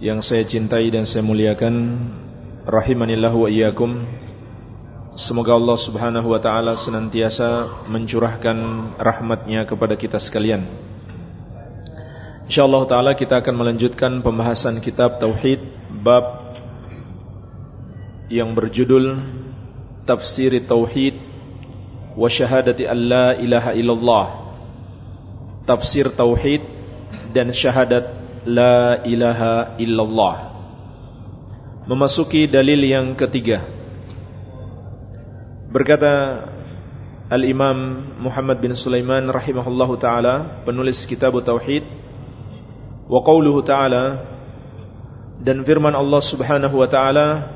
yang saya cintai dan saya muliakan rahimanillah wa iyyakum. Semoga Allah Subhanahu wa taala senantiasa mencurahkan rahmatnya kepada kita sekalian. Insyaallah taala kita akan melanjutkan pembahasan kitab tauhid bab yang berjudul tafsir tauhid wa syahadati alla ilaha illallah. Tafsir tauhid dan syahadat la ilaha illallah. Memasuki dalil yang ketiga. Berkata Al-Imam Muhammad bin Sulaiman rahimahullahu taala penulis kitab tauhid wa taala dan firman Allah Subhanahu wa taala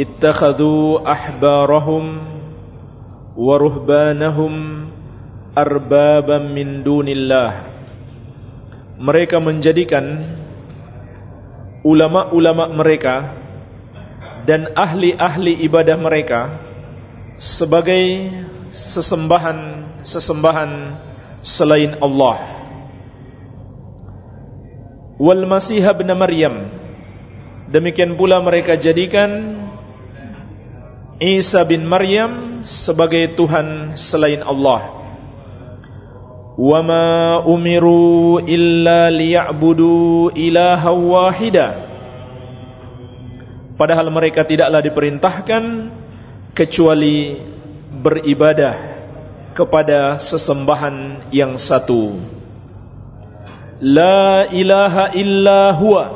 ittakhadhu ahbarahum wa ruhbanahum arbaban min dunillah mereka menjadikan ulama-ulama mereka dan ahli-ahli ibadah mereka sebagai sesembahan-sesembahan selain Allah. Wal Masih ibn Maryam demikian pula mereka jadikan Isa bin Maryam sebagai Tuhan selain Allah. وما أمروا إلا ليعبدوا إلها واحدا Padahal mereka tidaklah diperintahkan kecuali beribadah kepada sesembahan yang satu. La ilaha illa huwa.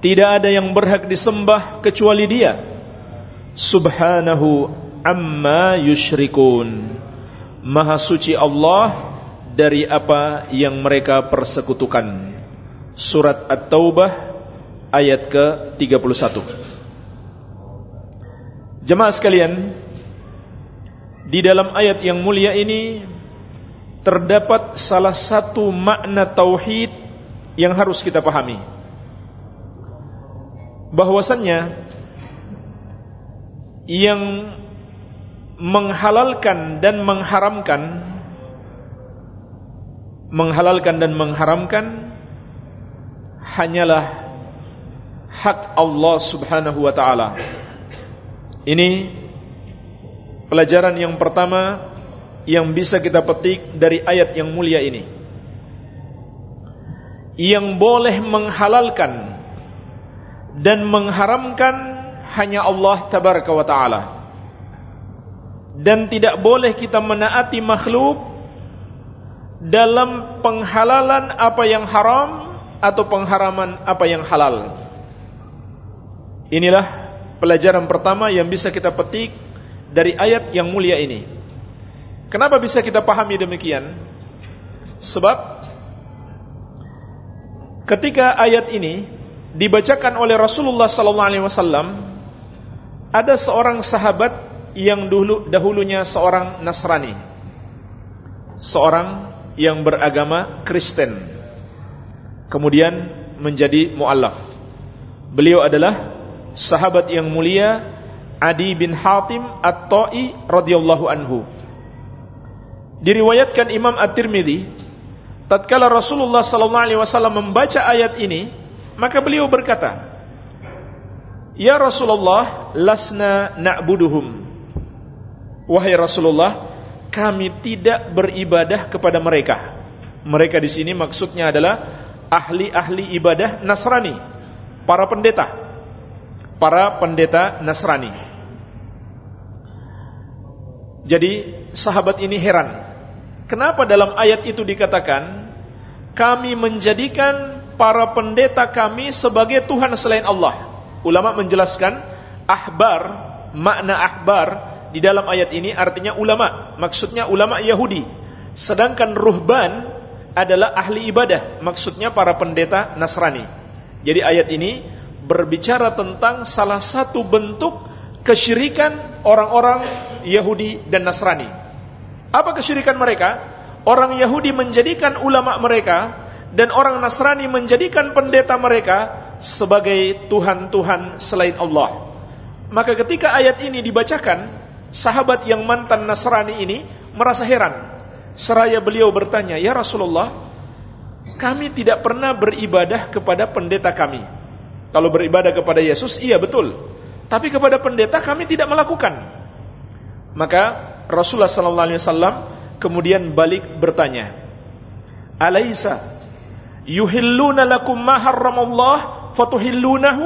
Tidak ada yang berhak disembah kecuali Dia. Subhanahu amma yushrikun. Maha suci Allah dari apa yang mereka persekutukan. Surat At-Taubah ayat ke-31. Jemaah sekalian, di dalam ayat yang mulia ini terdapat salah satu makna tauhid yang harus kita pahami. Bahwasannya yang menghalalkan dan mengharamkan menghalalkan dan mengharamkan hanyalah hak Allah Subhanahu wa taala. Ini pelajaran yang pertama yang bisa kita petik dari ayat yang mulia ini. Yang boleh menghalalkan dan mengharamkan hanya Allah tabaraka wa taala. Dan tidak boleh kita menaati makhluk dalam penghalalan apa yang haram atau pengharaman apa yang halal. Inilah pelajaran pertama yang bisa kita petik dari ayat yang mulia ini. Kenapa bisa kita pahami demikian? Sebab ketika ayat ini dibacakan oleh Rasulullah sallallahu alaihi wasallam ada seorang sahabat yang dulu dahulunya seorang Nasrani. Seorang yang beragama Kristen kemudian menjadi muallaf. Beliau adalah sahabat yang mulia Adi bin Hatim At-Ta'i radhiyallahu anhu. Diriwayatkan Imam At-Tirmidzi tatkala Rasulullah sallallahu alaihi wasallam membaca ayat ini, maka beliau berkata, "Ya Rasulullah, lasna na'buduhum." Wahai Rasulullah, kami tidak beribadah kepada mereka. Mereka di sini maksudnya adalah ahli-ahli ibadah Nasrani, para pendeta, para pendeta Nasrani. Jadi sahabat ini heran, kenapa dalam ayat itu dikatakan kami menjadikan para pendeta kami sebagai Tuhan selain Allah. Ulama menjelaskan ahbar, makna ahbar di dalam ayat ini artinya ulama, maksudnya ulama Yahudi. Sedangkan ruhban adalah ahli ibadah, maksudnya para pendeta Nasrani. Jadi ayat ini berbicara tentang salah satu bentuk kesyirikan orang-orang Yahudi dan Nasrani. Apa kesyirikan mereka? Orang Yahudi menjadikan ulama mereka dan orang Nasrani menjadikan pendeta mereka sebagai Tuhan-Tuhan selain Allah. Maka ketika ayat ini dibacakan, sahabat yang mantan Nasrani ini merasa heran. Seraya beliau bertanya, "Ya Rasulullah, kami tidak pernah beribadah kepada pendeta kami. Kalau beribadah kepada Yesus, iya betul. Tapi kepada pendeta kami tidak melakukan. Maka Rasulullah sallallahu alaihi wasallam kemudian balik bertanya, "Alaisa yuhilluna lakum ma harramallah fatuhillunahu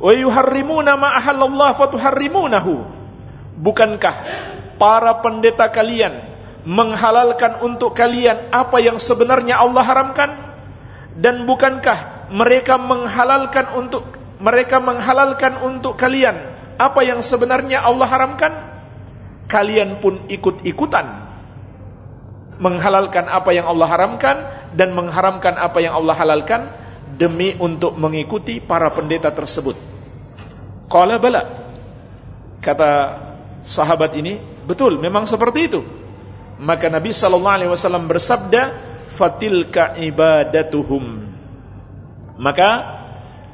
wa yuharrimuna ma ahallallah fatuharrimunahu?" Bukankah para pendeta kalian menghalalkan untuk kalian apa yang sebenarnya Allah haramkan? Dan bukankah mereka menghalalkan untuk mereka menghalalkan untuk kalian apa yang sebenarnya Allah haramkan, kalian pun ikut-ikutan menghalalkan apa yang Allah haramkan dan mengharamkan apa yang Allah halalkan demi untuk mengikuti para pendeta tersebut. Qala bala. Kata sahabat ini, betul, memang seperti itu. Maka Nabi sallallahu alaihi wasallam bersabda, "Fatilka ibadatuhum." Maka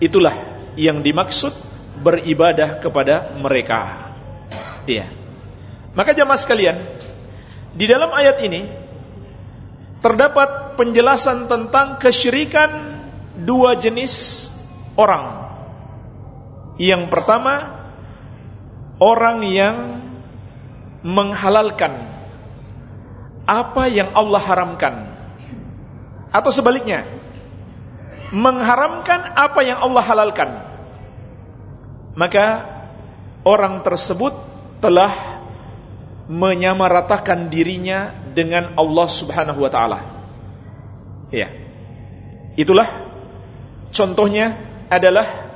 itulah yang dimaksud beribadah kepada mereka. Iya. Maka jamaah sekalian, di dalam ayat ini terdapat penjelasan tentang kesyirikan dua jenis orang. Yang pertama, orang yang menghalalkan apa yang Allah haramkan. Atau sebaliknya, mengharamkan apa yang Allah halalkan maka orang tersebut telah menyamaratakan dirinya dengan Allah Subhanahu wa taala. Ya. Itulah contohnya adalah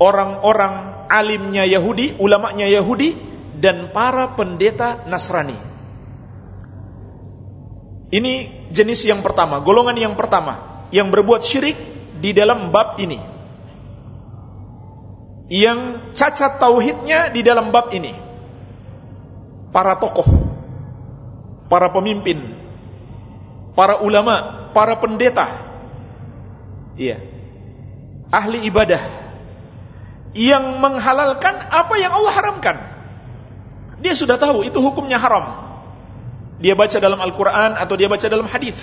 orang-orang alimnya Yahudi, ulamanya Yahudi dan para pendeta Nasrani. Ini jenis yang pertama, golongan yang pertama yang berbuat syirik di dalam bab ini yang cacat tauhidnya di dalam bab ini. Para tokoh, para pemimpin, para ulama, para pendeta, iya, ahli ibadah yang menghalalkan apa yang Allah haramkan. Dia sudah tahu itu hukumnya haram. Dia baca dalam Al-Quran atau dia baca dalam hadis,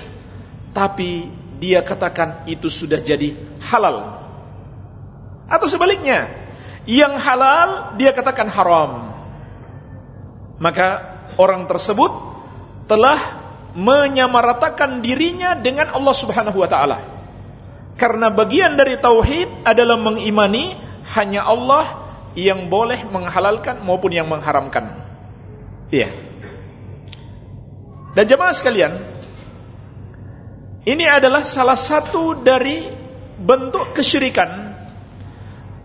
tapi dia katakan itu sudah jadi halal. Atau sebaliknya, yang halal dia katakan haram. Maka orang tersebut telah menyamaratakan dirinya dengan Allah Subhanahu wa taala. Karena bagian dari tauhid adalah mengimani hanya Allah yang boleh menghalalkan maupun yang mengharamkan. Iya. Dan jemaah sekalian, ini adalah salah satu dari bentuk kesyirikan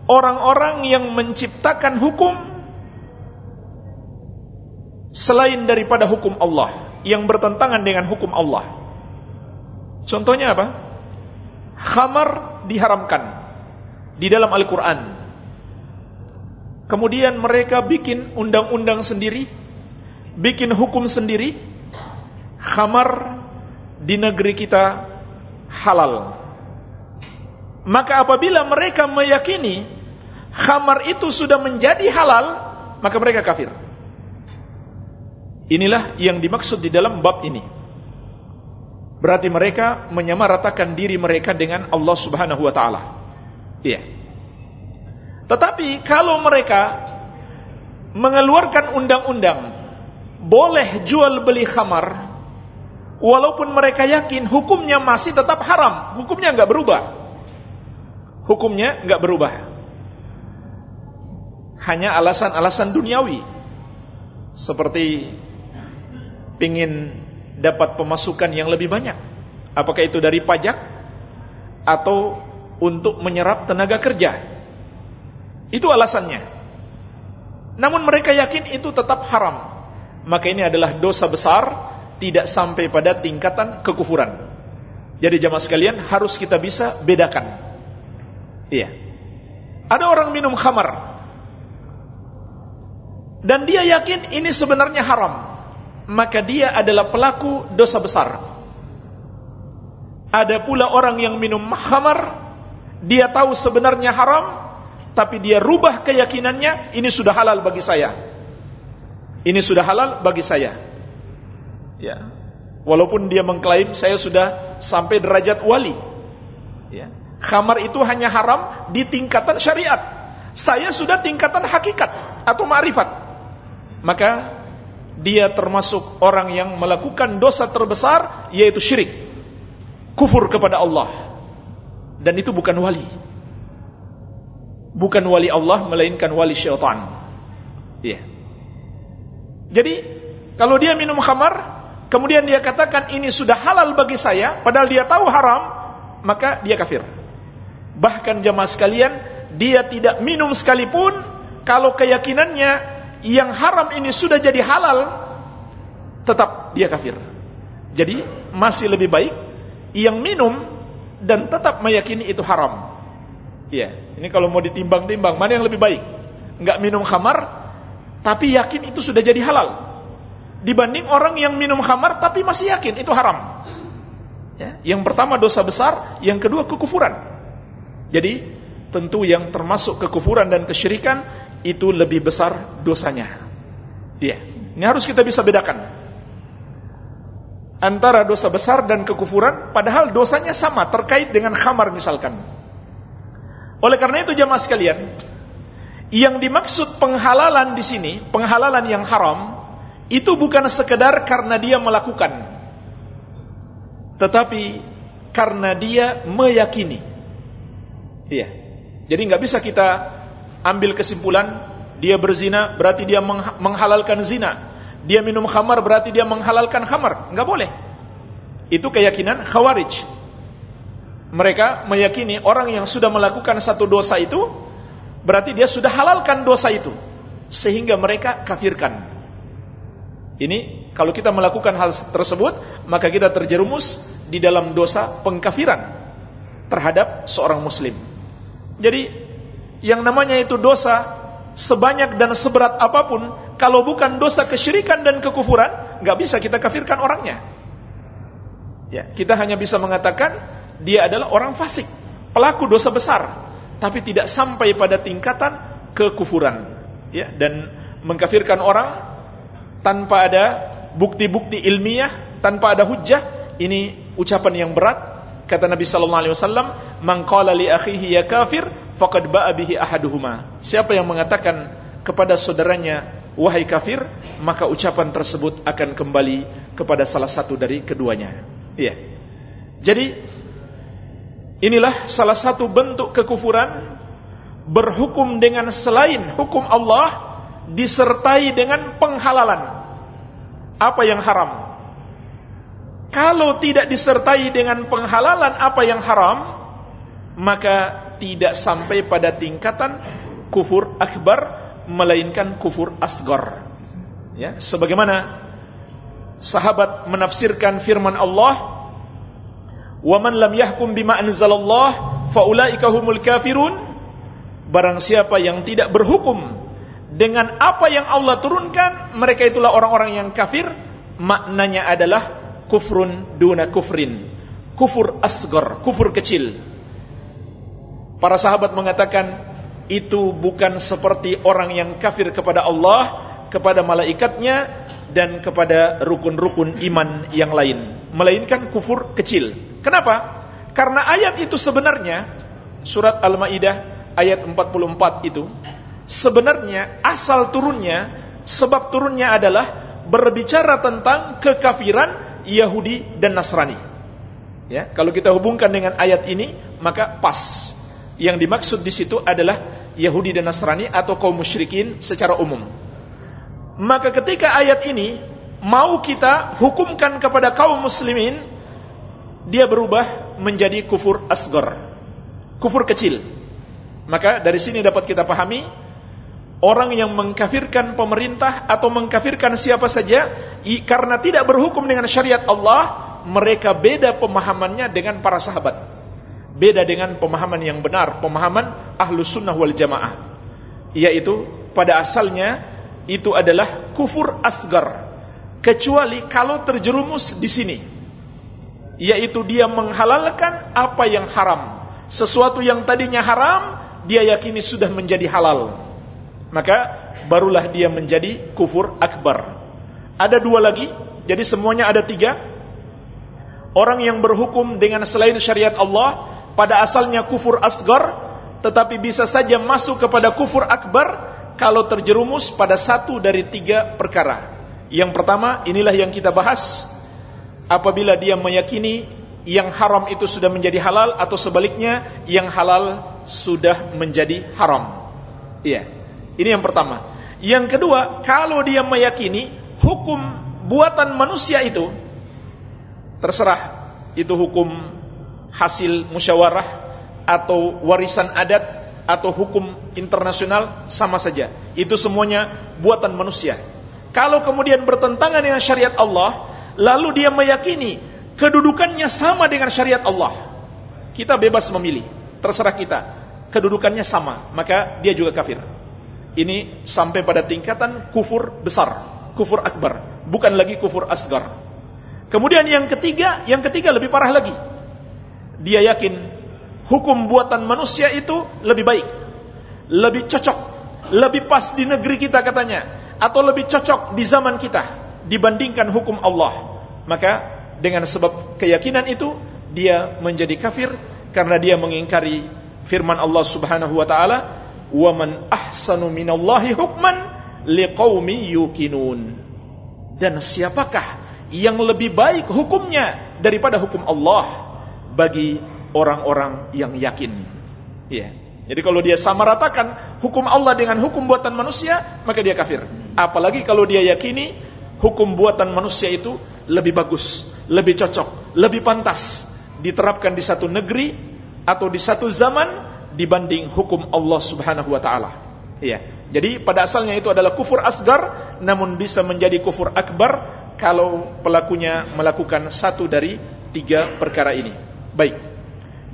orang-orang yang menciptakan hukum selain daripada hukum Allah yang bertentangan dengan hukum Allah. Contohnya apa? Khamar diharamkan di dalam Al-Quran. Kemudian mereka bikin undang-undang sendiri, bikin hukum sendiri. Khamar di negeri kita halal. Maka apabila mereka meyakini khamar itu sudah menjadi halal, maka mereka kafir. Inilah yang dimaksud di dalam bab ini. Berarti mereka menyamaratakan diri mereka dengan Allah Subhanahu wa taala. Iya. Tetapi kalau mereka mengeluarkan undang-undang boleh jual beli khamar walaupun mereka yakin hukumnya masih tetap haram, hukumnya enggak berubah hukumnya nggak berubah. Hanya alasan-alasan duniawi. Seperti pingin dapat pemasukan yang lebih banyak. Apakah itu dari pajak atau untuk menyerap tenaga kerja. Itu alasannya. Namun mereka yakin itu tetap haram. Maka ini adalah dosa besar tidak sampai pada tingkatan kekufuran. Jadi jamaah sekalian harus kita bisa bedakan Iya. Ada orang minum khamar. Dan dia yakin ini sebenarnya haram. Maka dia adalah pelaku dosa besar. Ada pula orang yang minum khamar. Dia tahu sebenarnya haram. Tapi dia rubah keyakinannya. Ini sudah halal bagi saya. Ini sudah halal bagi saya. Ya. Walaupun dia mengklaim saya sudah sampai derajat wali. Ya. Khamar itu hanya haram di tingkatan syariat. Saya sudah tingkatan hakikat atau ma'rifat. Maka dia termasuk orang yang melakukan dosa terbesar yaitu syirik. Kufur kepada Allah. Dan itu bukan wali. Bukan wali Allah melainkan wali syaitan. Iya. Jadi kalau dia minum khamar kemudian dia katakan ini sudah halal bagi saya, padahal dia tahu haram, maka dia kafir. Bahkan jamaah sekalian, dia tidak minum sekalipun kalau keyakinannya yang haram ini sudah jadi halal, tetap dia kafir. Jadi masih lebih baik yang minum dan tetap meyakini itu haram. Iya, ini kalau mau ditimbang-timbang mana yang lebih baik? Enggak minum khamar tapi yakin itu sudah jadi halal dibanding orang yang minum khamar tapi masih yakin itu haram. Ya, yang pertama dosa besar, yang kedua kekufuran. Jadi tentu yang termasuk kekufuran dan kesyirikan itu lebih besar dosanya. Iya, ini harus kita bisa bedakan antara dosa besar dan kekufuran padahal dosanya sama terkait dengan khamar misalkan. Oleh karena itu jemaah sekalian, yang dimaksud penghalalan di sini, penghalalan yang haram itu bukan sekedar karena dia melakukan. Tetapi karena dia meyakini. Iya. Jadi nggak bisa kita ambil kesimpulan dia berzina berarti dia menghalalkan zina. Dia minum khamar berarti dia menghalalkan khamar. Nggak boleh. Itu keyakinan khawarij. Mereka meyakini orang yang sudah melakukan satu dosa itu berarti dia sudah halalkan dosa itu sehingga mereka kafirkan ini kalau kita melakukan hal tersebut maka kita terjerumus di dalam dosa pengkafiran terhadap seorang muslim. Jadi yang namanya itu dosa sebanyak dan seberat apa pun kalau bukan dosa kesyirikan dan kekufuran nggak bisa kita kafirkan orangnya. Ya, kita hanya bisa mengatakan dia adalah orang fasik, pelaku dosa besar, tapi tidak sampai pada tingkatan kekufuran. Ya, dan mengkafirkan orang tanpa ada bukti-bukti ilmiah, tanpa ada hujjah, ini ucapan yang berat. Kata Nabi sallallahu alaihi wasallam, "Man qala li akhihi ya kafir, faqad ba'a bihi ahaduhuma." Siapa yang mengatakan kepada saudaranya, "Wahai kafir," maka ucapan tersebut akan kembali kepada salah satu dari keduanya. Iya. Jadi inilah salah satu bentuk kekufuran berhukum dengan selain hukum Allah disertai dengan penghalalan apa yang haram. Kalau tidak disertai dengan penghalalan apa yang haram, maka tidak sampai pada tingkatan kufur akbar melainkan kufur asgar. Ya, sebagaimana sahabat menafsirkan firman Allah, "Wa man lam yahkum bima anzalallah faulaika humul kafirun." Barang siapa yang tidak berhukum dengan apa yang Allah turunkan mereka itulah orang-orang yang kafir. Maknanya adalah kufrun duna kufrin. Kufur asgor kufur kecil. Para sahabat mengatakan itu bukan seperti orang yang kafir kepada Allah kepada malaikatnya dan kepada rukun-rukun iman yang lain melainkan kufur kecil kenapa karena ayat itu sebenarnya surat Al-Maidah ayat 44 itu sebenarnya asal turunnya, sebab turunnya adalah berbicara tentang kekafiran Yahudi dan Nasrani. Ya, kalau kita hubungkan dengan ayat ini, maka pas. Yang dimaksud di situ adalah Yahudi dan Nasrani atau kaum musyrikin secara umum. Maka ketika ayat ini mau kita hukumkan kepada kaum muslimin, dia berubah menjadi kufur asgor, kufur kecil. Maka dari sini dapat kita pahami orang yang mengkafirkan pemerintah atau mengkafirkan siapa saja karena tidak berhukum dengan syariat Allah, mereka beda pemahamannya dengan para sahabat. beda dengan pemahaman yang benar, pemahaman ahlu sunnah wal jamaah. Yaitu pada asalnya itu adalah kufur asgar. Kecuali kalau terjerumus di sini. Yaitu dia menghalalkan apa yang haram. Sesuatu yang tadinya haram, dia yakini sudah menjadi halal. Maka barulah dia menjadi kufur akbar. Ada dua lagi, jadi semuanya ada tiga. Orang yang berhukum dengan selain syariat Allah pada asalnya kufur asgar tetapi bisa saja masuk kepada kufur akbar kalau terjerumus pada satu dari tiga perkara. Yang pertama, inilah yang kita bahas. Apabila dia meyakini yang haram itu sudah menjadi halal atau sebaliknya yang halal sudah menjadi haram. Iya. Ini yang pertama. Yang kedua, kalau dia meyakini hukum buatan manusia itu terserah itu hukum hasil musyawarah atau warisan adat atau hukum internasional sama saja. Itu semuanya buatan manusia. Kalau kemudian bertentangan dengan syariat Allah, lalu dia meyakini kedudukannya sama dengan syariat Allah. Kita bebas memilih, terserah kita. Kedudukannya sama, maka dia juga kafir. Ini sampai pada tingkatan kufur besar, kufur akbar, bukan lagi kufur asgar. Kemudian yang ketiga, yang ketiga lebih parah lagi dia yakin hukum buatan manusia itu lebih baik, lebih cocok, lebih pas di negeri kita katanya, atau lebih cocok di zaman kita dibandingkan hukum Allah. Maka dengan sebab keyakinan itu dia menjadi kafir karena dia mengingkari firman Allah Subhanahu wa taala, "Wa man ahsanu minallahi hukman liqaumi yuqinun." Dan siapakah yang lebih baik hukumnya daripada hukum Allah? bagi orang-orang yang yakin. Ya. Jadi kalau dia sama ratakan hukum Allah dengan hukum buatan manusia, maka dia kafir. Apalagi kalau dia yakini hukum buatan manusia itu lebih bagus, lebih cocok, lebih pantas diterapkan di satu negeri atau di satu zaman dibanding hukum Allah Subhanahu wa taala. Iya. Jadi pada asalnya itu adalah kufur asgar namun bisa menjadi kufur akbar kalau pelakunya melakukan satu dari tiga perkara ini. Baik.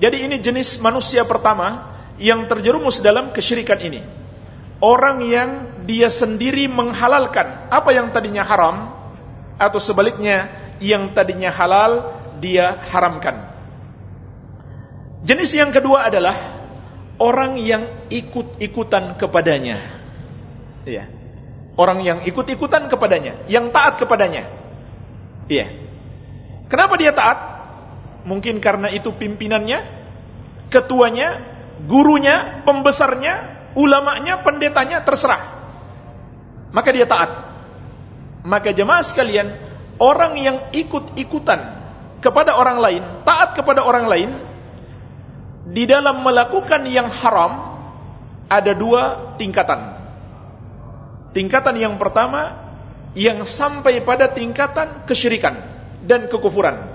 Jadi ini jenis manusia pertama yang terjerumus dalam kesyirikan ini. Orang yang dia sendiri menghalalkan apa yang tadinya haram atau sebaliknya yang tadinya halal dia haramkan. Jenis yang kedua adalah orang yang ikut-ikutan kepadanya. Iya. Orang yang ikut-ikutan kepadanya, yang taat kepadanya. Iya. Kenapa dia taat? Mungkin karena itu pimpinannya, ketuanya, gurunya, pembesarnya, ulamanya, pendetanya, terserah. Maka dia taat. Maka jemaah sekalian, orang yang ikut-ikutan kepada orang lain, taat kepada orang lain, di dalam melakukan yang haram, ada dua tingkatan. Tingkatan yang pertama, yang sampai pada tingkatan kesyirikan dan kekufuran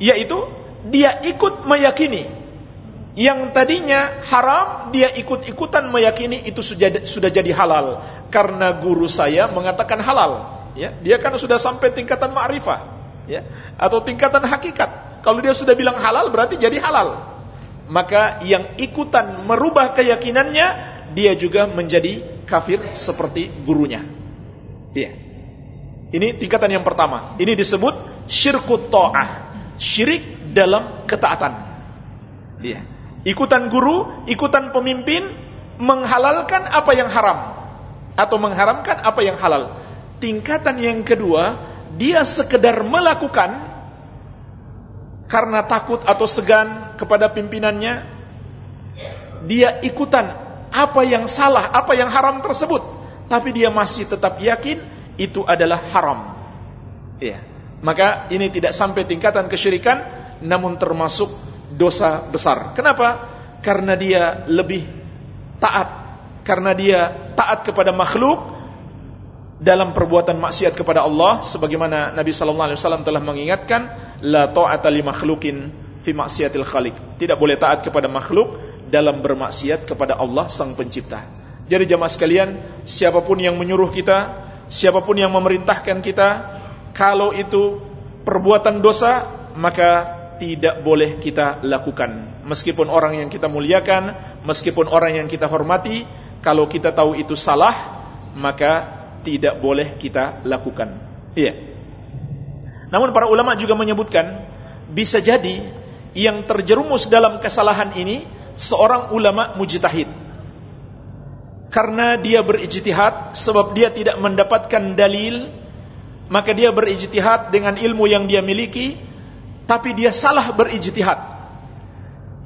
yaitu dia ikut meyakini. Yang tadinya haram dia ikut-ikutan meyakini itu sudah jadi halal. Karena guru saya mengatakan halal. Ya dia kan sudah sampai tingkatan ma'rifah. Ya atau tingkatan hakikat. Kalau dia sudah bilang halal berarti jadi halal. Maka yang ikutan merubah keyakinannya dia juga menjadi kafir seperti gurunya. Ya ini tingkatan yang pertama. Ini disebut syirkut ta'ah syirik dalam ketaatan. Dia ikutan guru, ikutan pemimpin menghalalkan apa yang haram atau mengharamkan apa yang halal. Tingkatan yang kedua, dia sekedar melakukan karena takut atau segan kepada pimpinannya. Dia ikutan apa yang salah, apa yang haram tersebut, tapi dia masih tetap yakin itu adalah haram. Iya. Maka ini tidak sampai tingkatan kesyirikan namun termasuk dosa besar. Kenapa? Karena dia lebih taat, karena dia taat kepada makhluk dalam perbuatan maksiat kepada Allah sebagaimana Nabi sallallahu alaihi wasallam telah mengingatkan la ta'ata li makhlukin fi maksiatil khaliq. Tidak boleh taat kepada makhluk dalam bermaksiat kepada Allah sang pencipta. Jadi jamaah sekalian, siapa pun yang menyuruh kita, siapa pun yang memerintahkan kita, kalau itu perbuatan dosa, maka tidak boleh kita lakukan. Meskipun orang yang kita muliakan, meskipun orang yang kita hormati, kalau kita tahu itu salah, maka tidak boleh kita lakukan. Iya. Namun para ulama juga menyebutkan bisa jadi yang terjerumus dalam kesalahan ini seorang ulama mujtahid. Karena dia berijtihad sebab dia tidak mendapatkan dalil, maka dia berijtihad dengan ilmu yang dia miliki, tapi dia salah berijtihad.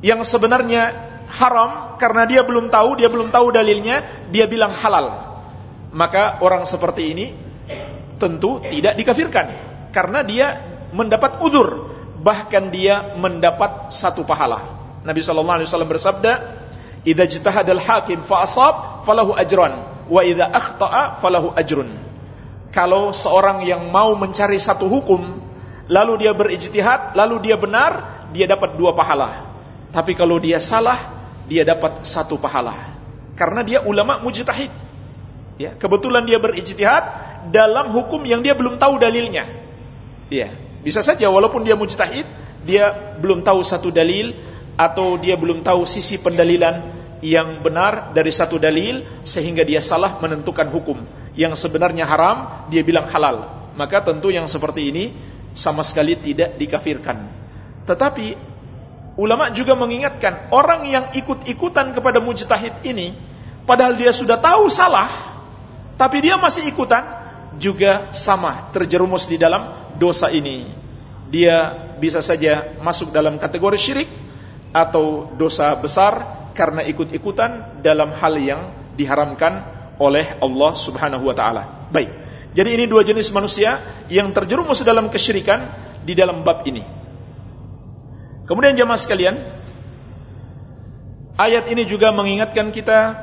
Yang sebenarnya haram karena dia belum tahu, dia belum tahu dalilnya, dia bilang halal. Maka orang seperti ini tentu tidak dikafirkan karena dia mendapat udur, bahkan dia mendapat satu pahala. Nabi sallallahu alaihi wasallam bersabda, "Idza jitahadal hakim fa asab falahu ajran wa idza akhta'a falahu ajrun." Kalau seorang yang mau mencari satu hukum lalu dia berijtihad, lalu dia benar, dia dapat dua pahala. Tapi kalau dia salah, dia dapat satu pahala. Karena dia ulama mujtahid. Ya, kebetulan dia berijtihad dalam hukum yang dia belum tahu dalilnya. Ya, bisa saja walaupun dia mujtahid, dia belum tahu satu dalil atau dia belum tahu sisi pendalilan yang benar dari satu dalil sehingga dia salah menentukan hukum yang sebenarnya haram dia bilang halal maka tentu yang seperti ini sama sekali tidak dikafirkan. Tetapi ulama juga mengingatkan orang yang ikut-ikutan kepada mujtahid ini padahal dia sudah tahu salah tapi dia masih ikutan juga sama terjerumus di dalam dosa ini. Dia bisa saja masuk dalam kategori syirik atau dosa besar karena ikut-ikutan dalam hal yang diharamkan oleh Allah Subhanahu wa taala. Baik. Jadi ini dua jenis manusia yang terjerumus dalam kesyirikan di dalam bab ini. Kemudian jemaah sekalian, ayat ini juga mengingatkan kita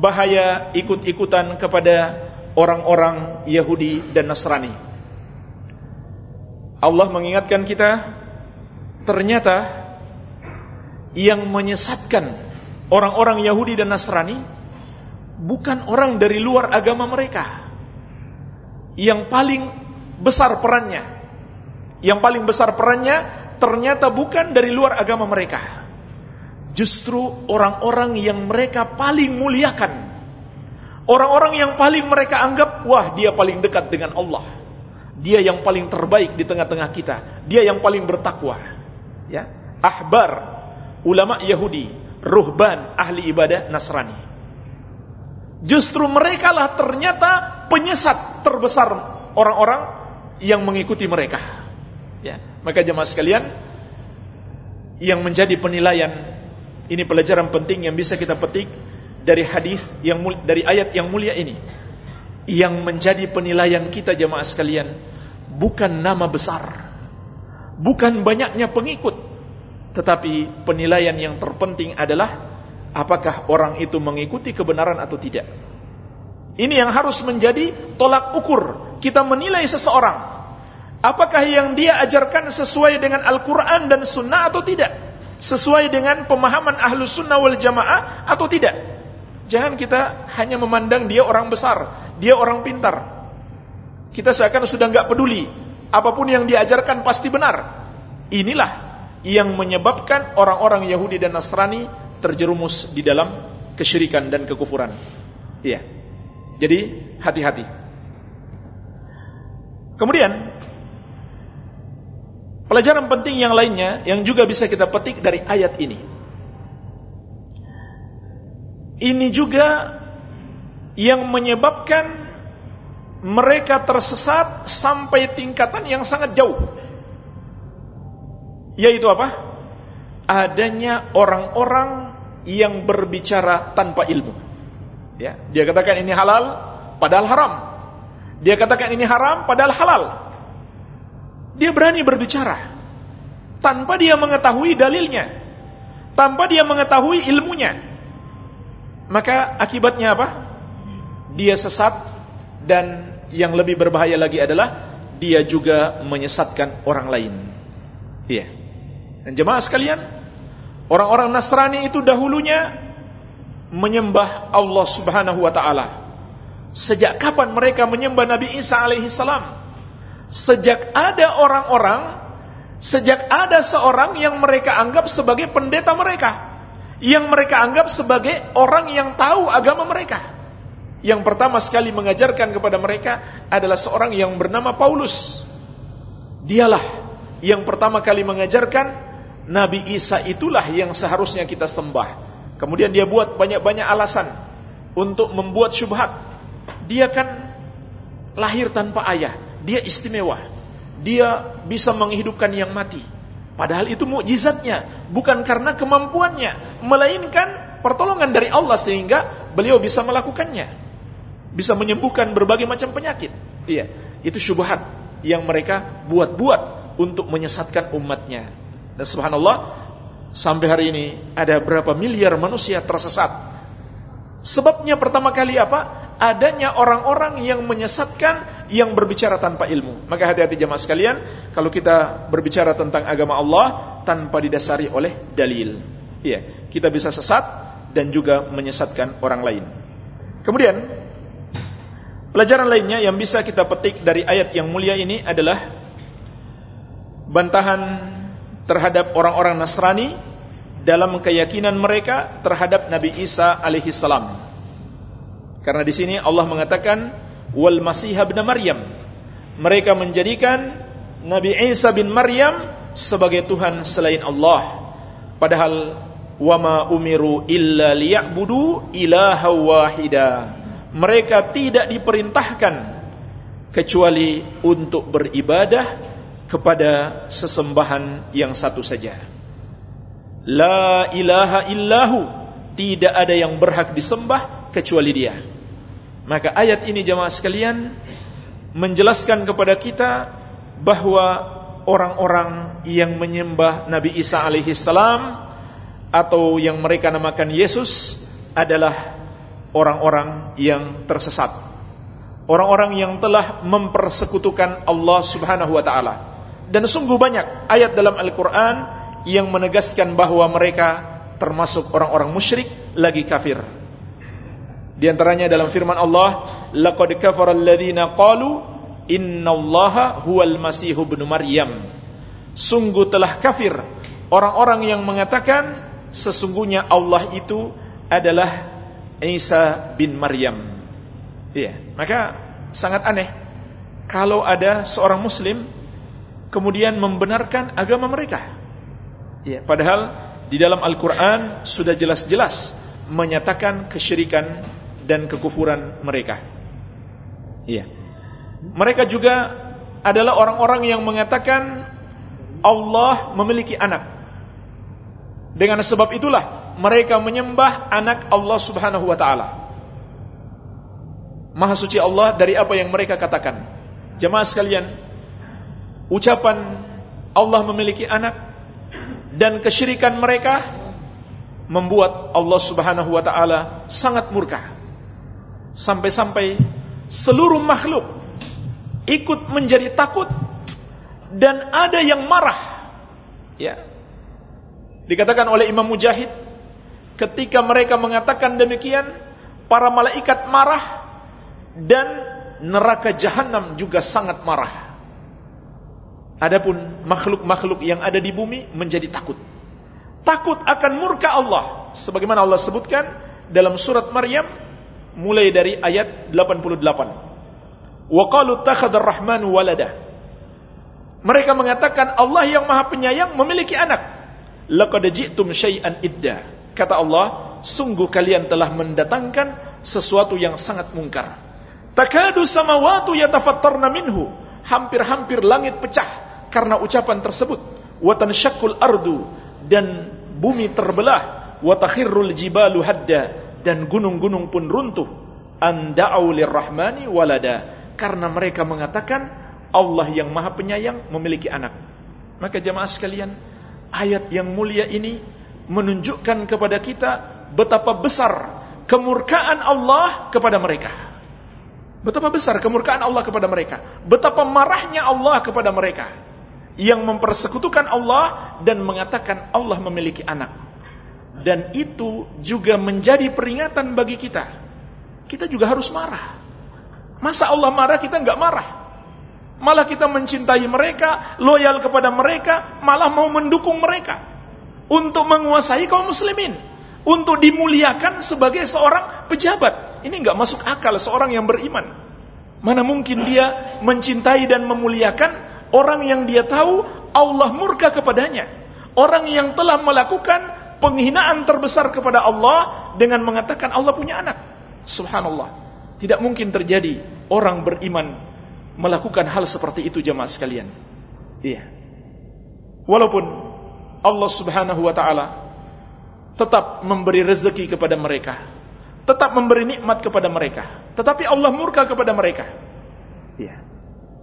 bahaya ikut-ikutan kepada orang-orang Yahudi dan Nasrani. Allah mengingatkan kita ternyata yang menyesatkan orang-orang Yahudi dan Nasrani bukan orang dari luar agama mereka yang paling besar perannya. Yang paling besar perannya ternyata bukan dari luar agama mereka. Justru orang-orang yang mereka paling muliakan. Orang-orang yang paling mereka anggap, wah dia paling dekat dengan Allah. Dia yang paling terbaik di tengah-tengah kita. Dia yang paling bertakwa. Ya, ahbar, ulama Yahudi, ruhban, ahli ibadah Nasrani. Justru mereka lah ternyata penyesat terbesar orang-orang yang mengikuti mereka. Ya, maka jemaah sekalian yang menjadi penilaian ini pelajaran penting yang bisa kita petik dari hadis yang dari ayat yang mulia ini. Yang menjadi penilaian kita jemaah sekalian bukan nama besar, bukan banyaknya pengikut, tetapi penilaian yang terpenting adalah apakah orang itu mengikuti kebenaran atau tidak. Ini yang harus menjadi tolak ukur kita menilai seseorang. Apakah yang dia ajarkan sesuai dengan Al-Quran dan Sunnah atau tidak? Sesuai dengan pemahaman ahlu sunnah wal jamaah atau tidak? Jangan kita hanya memandang dia orang besar, dia orang pintar. Kita seakan sudah nggak peduli. Apa pun yang diajarkan pasti benar. Inilah yang menyebabkan orang-orang Yahudi dan Nasrani terjerumus di dalam kesyirikan dan kekufuran. Iya. Jadi hati-hati. Kemudian pelajaran penting yang lainnya yang juga bisa kita petik dari ayat ini. Ini juga yang menyebabkan mereka tersesat sampai tingkatan yang sangat jauh. Yaitu apa? Adanya orang-orang yang berbicara tanpa ilmu. Ya, dia katakan ini halal padahal haram. Dia katakan ini haram padahal halal. Dia berani berbicara tanpa dia mengetahui dalilnya, tanpa dia mengetahui ilmunya. Maka akibatnya apa? Dia sesat dan yang lebih berbahaya lagi adalah dia juga menyesatkan orang lain. Iya. Dan jemaah sekalian, orang-orang Nasrani itu dahulunya menyembah Allah Subhanahu wa taala. Sejak kapan mereka menyembah Nabi Isa alaihi salam? Sejak ada orang-orang Sejak ada seorang yang mereka anggap sebagai pendeta mereka. Yang mereka anggap sebagai orang yang tahu agama mereka. Yang pertama sekali mengajarkan kepada mereka adalah seorang yang bernama Paulus. Dialah yang pertama kali mengajarkan Nabi Isa itulah yang seharusnya kita sembah. Kemudian dia buat banyak-banyak alasan untuk membuat syubhat. Dia kan lahir tanpa ayah, dia istimewa dia bisa menghidupkan yang mati. Padahal itu mukjizatnya, bukan karena kemampuannya, melainkan pertolongan dari Allah sehingga beliau bisa melakukannya. Bisa menyembuhkan berbagai macam penyakit. Iya, itu syubhat yang mereka buat-buat untuk menyesatkan umatnya. Dan subhanallah, sampai hari ini ada berapa miliar manusia tersesat. Sebabnya pertama kali apa? adanya orang-orang yang menyesatkan yang berbicara tanpa ilmu. Maka hati-hati jemaah sekalian, kalau kita berbicara tentang agama Allah tanpa didasari oleh dalil. Iya, kita bisa sesat dan juga menyesatkan orang lain. Kemudian, pelajaran lainnya yang bisa kita petik dari ayat yang mulia ini adalah bantahan terhadap orang-orang Nasrani dalam keyakinan mereka terhadap Nabi Isa alaihi salam. Karena di sini Allah mengatakan wal Masih bin Maryam. Mereka menjadikan Nabi Isa bin Maryam sebagai Tuhan selain Allah. Padahal wama umiru illa liya'budu ilaha wahida. Mereka tidak diperintahkan kecuali untuk beribadah kepada sesembahan yang satu saja. La ilaha illahu, tidak ada yang berhak disembah kecuali dia. Maka ayat ini jemaah sekalian menjelaskan kepada kita bahwa orang-orang yang menyembah Nabi Isa alaihi salam atau yang mereka namakan Yesus adalah orang-orang yang tersesat. Orang-orang yang telah mempersekutukan Allah Subhanahu wa taala. Dan sungguh banyak ayat dalam Al-Qur'an yang menegaskan bahwa mereka termasuk orang-orang musyrik lagi kafir. Di antaranya dalam firman Allah, laqad kafara alladziina qalu innallaha huwal masih ibnu maryam. Sungguh telah kafir orang-orang yang mengatakan sesungguhnya Allah itu adalah Isa bin Maryam. Iya, maka sangat aneh kalau ada seorang muslim kemudian membenarkan agama mereka. Iya, padahal di dalam Al-Qur'an sudah jelas-jelas menyatakan kesyirikan dan kekufuran mereka. Iya. Mereka juga adalah orang-orang yang mengatakan Allah memiliki anak. Dengan sebab itulah mereka menyembah anak Allah Subhanahu wa taala. Maha suci Allah dari apa yang mereka katakan. Jemaah sekalian, ucapan Allah memiliki anak dan kesyirikan mereka membuat Allah Subhanahu wa taala sangat murka sampai-sampai seluruh makhluk ikut menjadi takut dan ada yang marah. Ya. Dikatakan oleh Imam Mujahid ketika mereka mengatakan demikian, para malaikat marah dan neraka jahanam juga sangat marah. Adapun makhluk-makhluk yang ada di bumi menjadi takut. Takut akan murka Allah sebagaimana Allah sebutkan dalam surat Maryam mulai dari ayat 88. Wa qalu takhadar rahmanu walada. Mereka mengatakan Allah yang Maha Penyayang memiliki anak. Laqad ji'tum syai'an idda. Kata Allah, sungguh kalian telah mendatangkan sesuatu yang sangat mungkar. Takadu samawatu yatafattarna minhu. Hampir-hampir langit pecah karena ucapan tersebut. Wa tanshaqqul ardu dan bumi terbelah. Wa takhirrul jibalu hadda dan gunung-gunung pun runtuh anda'u lirrahmani walada karena mereka mengatakan Allah yang Maha Penyayang memiliki anak. Maka jemaah sekalian, ayat yang mulia ini menunjukkan kepada kita betapa besar kemurkaan Allah kepada mereka. Betapa besar kemurkaan Allah kepada mereka. Betapa marahnya Allah kepada mereka. Yang mempersekutukan Allah dan mengatakan Allah memiliki anak dan itu juga menjadi peringatan bagi kita. Kita juga harus marah. Masa Allah marah kita nggak marah? Malah kita mencintai mereka, loyal kepada mereka, malah mau mendukung mereka untuk menguasai kaum muslimin, untuk dimuliakan sebagai seorang pejabat. Ini nggak masuk akal seorang yang beriman. Mana mungkin dia mencintai dan memuliakan orang yang dia tahu Allah murka kepadanya. Orang yang telah melakukan penghinaan terbesar kepada Allah dengan mengatakan Allah punya anak. Subhanallah. Tidak mungkin terjadi orang beriman melakukan hal seperti itu jemaah sekalian. Iya. Walaupun Allah Subhanahu wa taala tetap memberi rezeki kepada mereka, tetap memberi nikmat kepada mereka, tetapi Allah murka kepada mereka. Iya.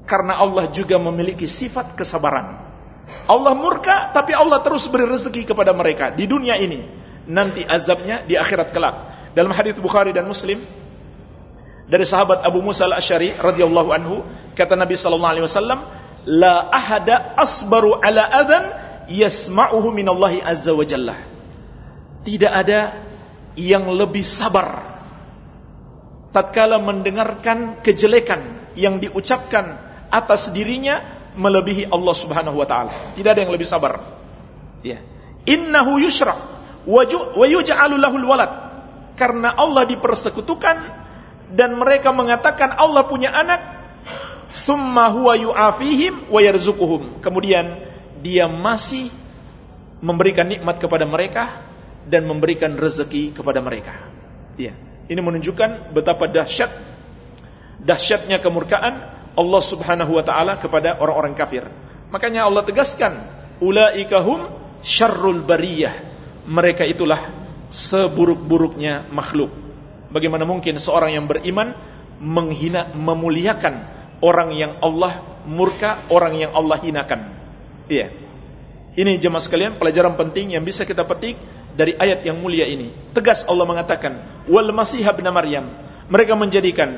Karena Allah juga memiliki sifat kesabaran. Allah murka tapi Allah terus beri rezeki kepada mereka di dunia ini. Nanti azabnya di akhirat kelak. Dalam hadis Bukhari dan Muslim dari sahabat Abu Musa al-Asy'ari radhiyallahu anhu kata Nabi sallallahu alaihi wasallam la ahada asbaru ala adan yasma'uhu min Allah azza wa tidak ada yang lebih sabar tatkala mendengarkan kejelekan yang diucapkan atas dirinya melebihi Allah Subhanahu wa taala. Tidak ada yang lebih sabar. Ya. Innahu yushra wa yuj'alu lahul walad. Karena Allah dipersekutukan dan mereka mengatakan Allah punya anak summa huwa yu'afihim wa yarzuquhum. Kemudian dia masih memberikan nikmat kepada mereka dan memberikan rezeki kepada mereka. Ya. Ini menunjukkan betapa dahsyat dahsyatnya kemurkaan Allah Subhanahu wa taala kepada orang-orang kafir makanya Allah tegaskan ulaika hum syarrul bariyah mereka itulah seburuk-buruknya makhluk Bagaimana mungkin seorang yang beriman menghina, memuliakan orang yang Allah murka, orang yang Allah hinakan. Iya. Ini jemaah sekalian pelajaran penting yang bisa kita petik dari ayat yang mulia ini. Tegas Allah mengatakan, "Wal Masih bin Maryam." Mereka menjadikan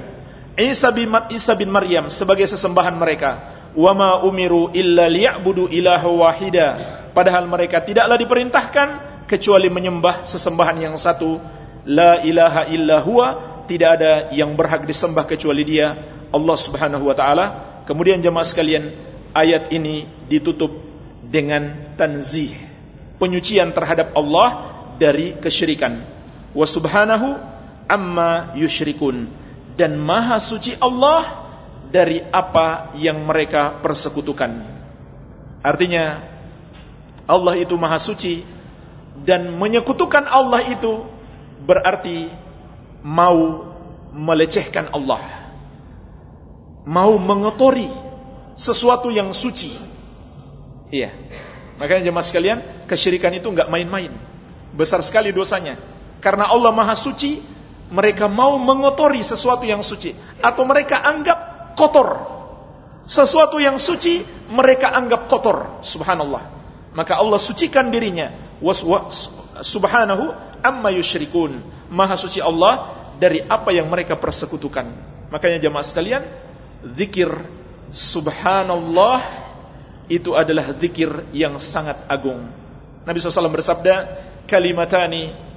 Isa bin Isa bin Maryam sebagai sesembahan mereka. Wa ma umiru illa liya'budu ilaha wahida. Padahal mereka tidaklah diperintahkan kecuali menyembah sesembahan yang satu. La ilaha illa huwa. Tidak ada yang berhak disembah kecuali dia Allah subhanahu wa ta'ala. Kemudian jemaah sekalian Ayat ini ditutup dengan tanzih Penyucian terhadap Allah Dari kesyirikan. Wa subhanahu amma yushrikun Dan maha suci Allah Dari apa yang mereka persekutukan Artinya Allah itu maha suci Dan menyekutukan Allah itu berarti mau melecehkan Allah. Mau mengotori sesuatu yang suci. Iya. Makanya jemaah sekalian, kesyirikan itu enggak main-main. Besar sekali dosanya. Karena Allah Maha Suci, mereka mau mengotori sesuatu yang suci atau mereka anggap kotor. Sesuatu yang suci mereka anggap kotor. Subhanallah. Maka Allah sucikan dirinya. Subhanahu amma yusyrikun. Maha suci Allah dari apa yang mereka persekutukan. Makanya jemaah sekalian, zikir subhanallah itu adalah zikir yang sangat agung. Nabi SAW bersabda, kalimatani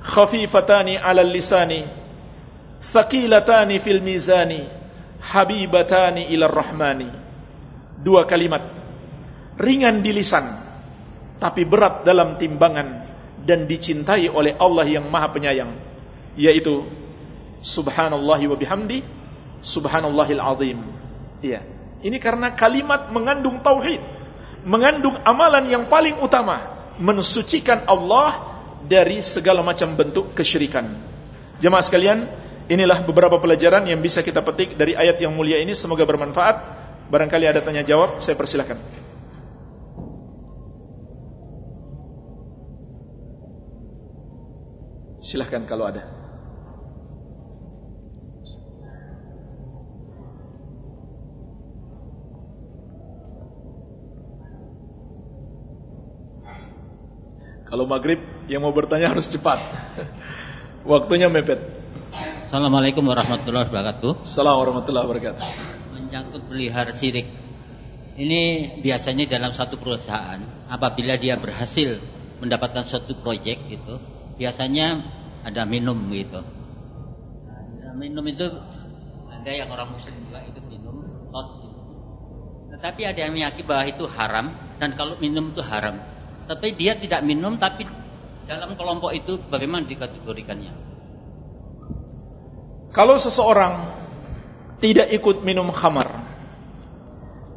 khafifatani ala lisani thaqilatani fil mizani habibatani ila rahmani. Dua kalimat. Ringan di lisan tapi berat dalam timbangan dan dicintai oleh Allah yang Maha Penyayang yaitu subhanallahi wa bihamdi subhanallahil azim. Iya. Ini karena kalimat mengandung tauhid mengandung amalan yang paling utama mensucikan Allah dari segala macam bentuk kesyirikan. Jemaah sekalian inilah beberapa pelajaran yang bisa kita petik dari ayat yang mulia ini. Semoga bermanfaat. Barangkali ada tanya jawab saya persilahkan Silahkan kalau ada. Kalau maghrib yang mau bertanya harus cepat. Waktunya mepet. Assalamualaikum warahmatullahi wabarakatuh. Assalamualaikum warahmatullahi wabarakatuh. Menyangkut pelihara sirik. Ini biasanya dalam satu perusahaan apabila dia berhasil mendapatkan suatu proyek gitu, biasanya ada minum gitu. Nah, minum itu ada yang orang muslim juga itu minum tot. Gitu. Tapi ada yang meyakini bahwa itu haram dan kalau minum itu haram. Tapi dia tidak minum tapi dalam kelompok itu bagaimana dikategorikannya? Kalau seseorang tidak ikut minum khamar,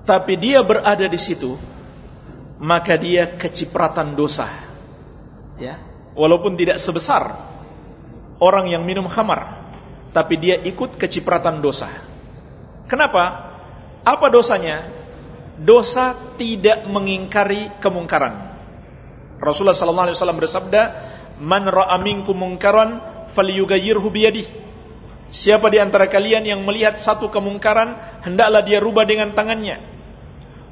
tapi dia berada di situ, maka dia kecipratan dosa. Ya, walaupun tidak sebesar orang yang minum khamar, tapi dia ikut kecipratan dosa. Kenapa? Apa dosanya? Dosa tidak mengingkari kemungkaran. Rasulullah sallallahu alaihi wasallam bersabda, "Man ra'a minkum munkaran falyughayyirhu biyadihi." Siapa di antara kalian yang melihat satu kemungkaran, hendaklah dia rubah dengan tangannya.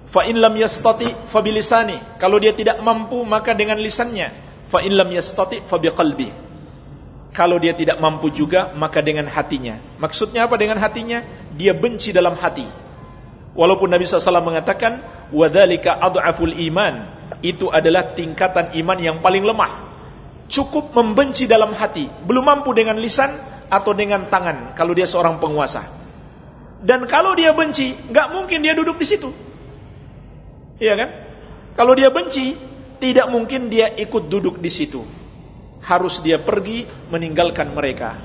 Fa in lam yastati fa bilisani. Kalau dia tidak mampu maka dengan lisannya. Fa in lam yastati fa biqalbi. Kalau dia tidak mampu juga maka dengan hatinya. Maksudnya apa dengan hatinya? Dia benci dalam hati. Walaupun Nabi SAW mengatakan wadzalika adhaful iman, itu adalah tingkatan iman yang paling lemah. Cukup membenci dalam hati, belum mampu dengan lisan atau dengan tangan kalau dia seorang penguasa. Dan kalau dia benci, nggak mungkin dia duduk di situ. Iya kan? Kalau dia benci, tidak mungkin dia ikut duduk di situ harus dia pergi meninggalkan mereka.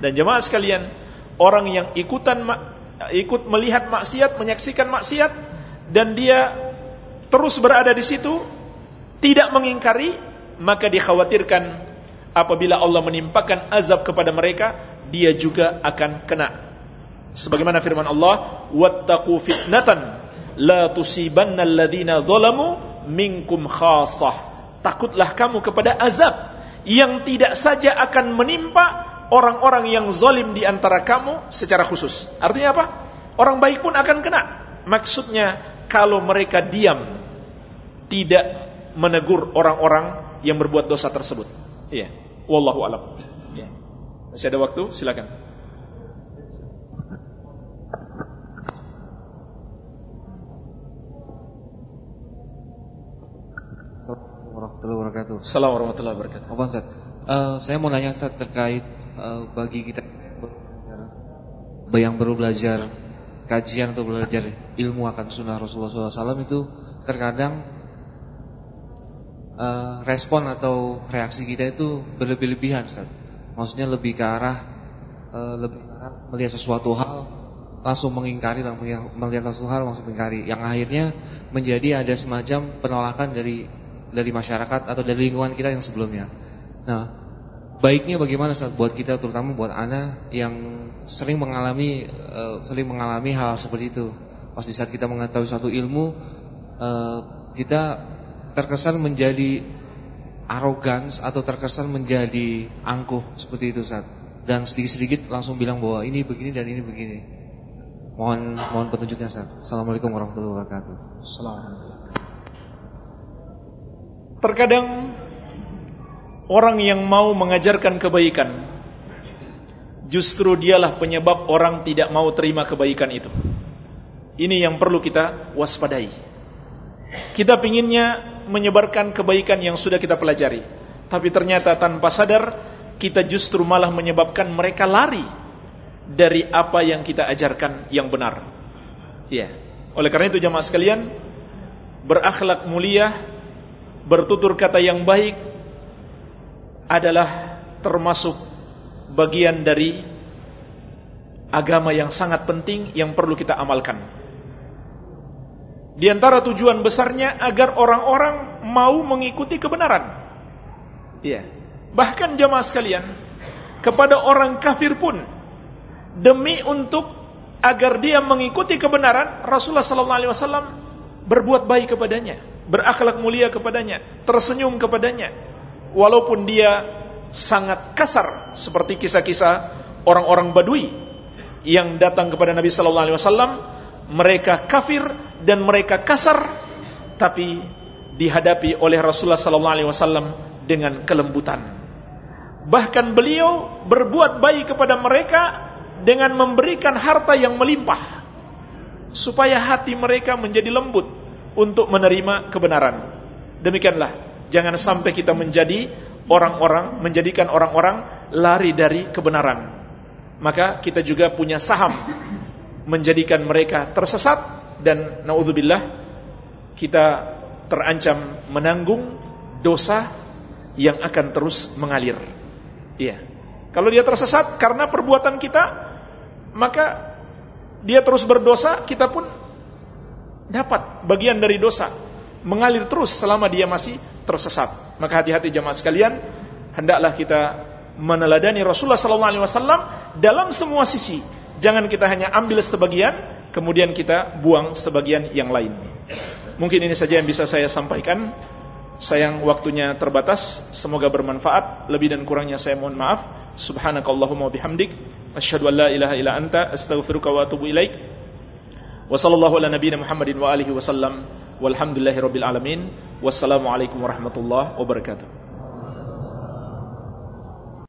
Dan jemaah sekalian, orang yang ikutan ikut melihat maksiat, menyaksikan maksiat dan dia terus berada di situ tidak mengingkari, maka dikhawatirkan apabila Allah menimpakan azab kepada mereka, dia juga akan kena. Sebagaimana firman Allah, "Wattaqu la tusibanna zalamu minkum khassah." Takutlah kamu kepada azab yang tidak saja akan menimpa orang-orang yang zalim di antara kamu secara khusus. Artinya apa? Orang baik pun akan kena. Maksudnya kalau mereka diam tidak menegur orang-orang yang berbuat dosa tersebut. Iya. Wallahu alam. Iya. Masih ada waktu? Silakan. warahmatullahi wabarakatuh. Assalamualaikum warahmatullahi wabarakatuh. Apa? Uh, saya mau nanya terkait uh, bagi kita yang baru belajar kajian atau belajar ilmu akan sunnah Rasulullah SAW itu terkadang uh, respon atau reaksi kita itu berlebih-lebihan. Maksudnya lebih ke arah uh, lebih ke arah melihat sesuatu hal langsung mengingkari, melihat sesuatu hal langsung mengingkari, yang akhirnya menjadi ada semacam penolakan dari dari masyarakat atau dari lingkungan kita yang sebelumnya. Nah, baiknya bagaimana saat buat kita terutama buat anak yang sering mengalami uh, sering mengalami hal, hal seperti itu. Pas di saat kita mengetahui suatu ilmu uh, kita terkesan menjadi arogans atau terkesan menjadi angkuh seperti itu saat dan sedikit-sedikit langsung bilang bahwa ini begini dan ini begini. Mohon mohon petunjuknya Ustaz. Assalamualaikum warahmatullahi wabarakatuh. Assalamualaikum. Terkadang orang yang mau mengajarkan kebaikan justru dialah penyebab orang tidak mau terima kebaikan itu. Ini yang perlu kita waspadai. Kita pinginnya menyebarkan kebaikan yang sudah kita pelajari, tapi ternyata tanpa sadar kita justru malah menyebabkan mereka lari dari apa yang kita ajarkan yang benar. Ya. Oleh karena itu jamaah sekalian, berakhlak mulia bertutur kata yang baik adalah termasuk bagian dari agama yang sangat penting yang perlu kita amalkan. Di antara tujuan besarnya agar orang-orang mau mengikuti kebenaran. Iya. Bahkan jamaah sekalian, kepada orang kafir pun demi untuk agar dia mengikuti kebenaran, Rasulullah sallallahu alaihi wasallam berbuat baik kepadanya berakhlak mulia kepadanya, tersenyum kepadanya, walaupun dia sangat kasar seperti kisah-kisah orang-orang Badui yang datang kepada Nabi Sallallahu Alaihi Wasallam, mereka kafir dan mereka kasar, tapi dihadapi oleh Rasulullah Sallallahu Alaihi Wasallam dengan kelembutan. Bahkan beliau berbuat baik kepada mereka dengan memberikan harta yang melimpah supaya hati mereka menjadi lembut untuk menerima kebenaran. Demikianlah, jangan sampai kita menjadi orang-orang, menjadikan orang-orang lari dari kebenaran. Maka kita juga punya saham menjadikan mereka tersesat dan naudzubillah kita terancam menanggung dosa yang akan terus mengalir. Iya. Kalau dia tersesat karena perbuatan kita, maka dia terus berdosa, kita pun dapat bagian dari dosa mengalir terus selama dia masih tersesat. Maka hati-hati jemaah sekalian, hendaklah kita meneladani Rasulullah wasallam dalam semua sisi. Jangan kita hanya ambil sebagian kemudian kita buang sebagian yang lain. Mungkin ini saja yang bisa saya sampaikan. Sayang waktunya terbatas. Semoga bermanfaat. Lebih dan kurangnya saya mohon maaf. Subhanakallahumma bihamdik. Asyhadu an la ilaha illa anta astaghfiruka wa atubu ilaik. Wa ala nabiyyina Muhammadin wa alihi wasallam. Walhamdulillahirabbil alamin. Wassalamualaikum warahmatullahi wabarakatuh.